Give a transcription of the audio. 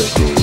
Sessions.